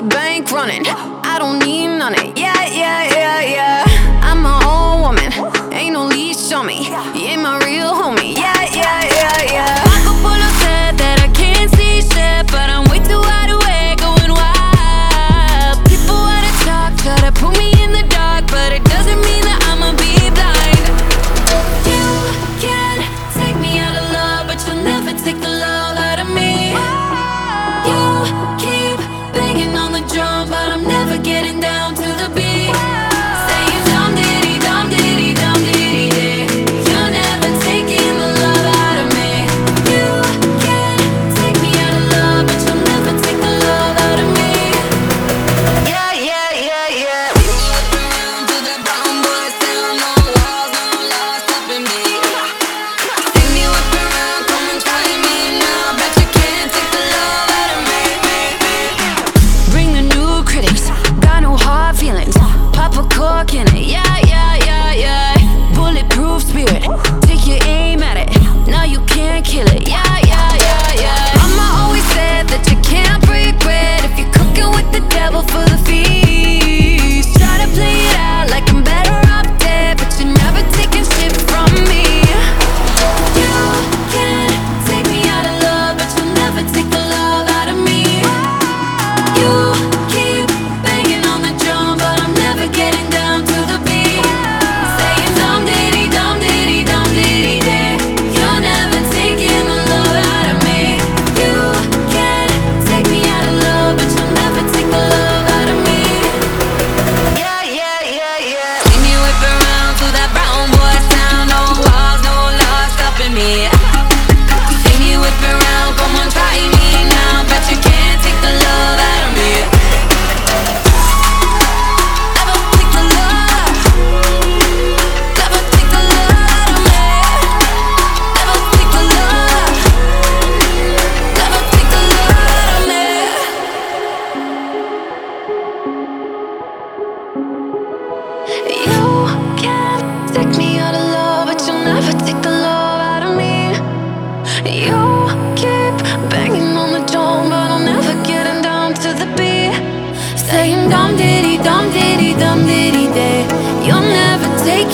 that bank running. I don't need none of yeah, yeah,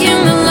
in the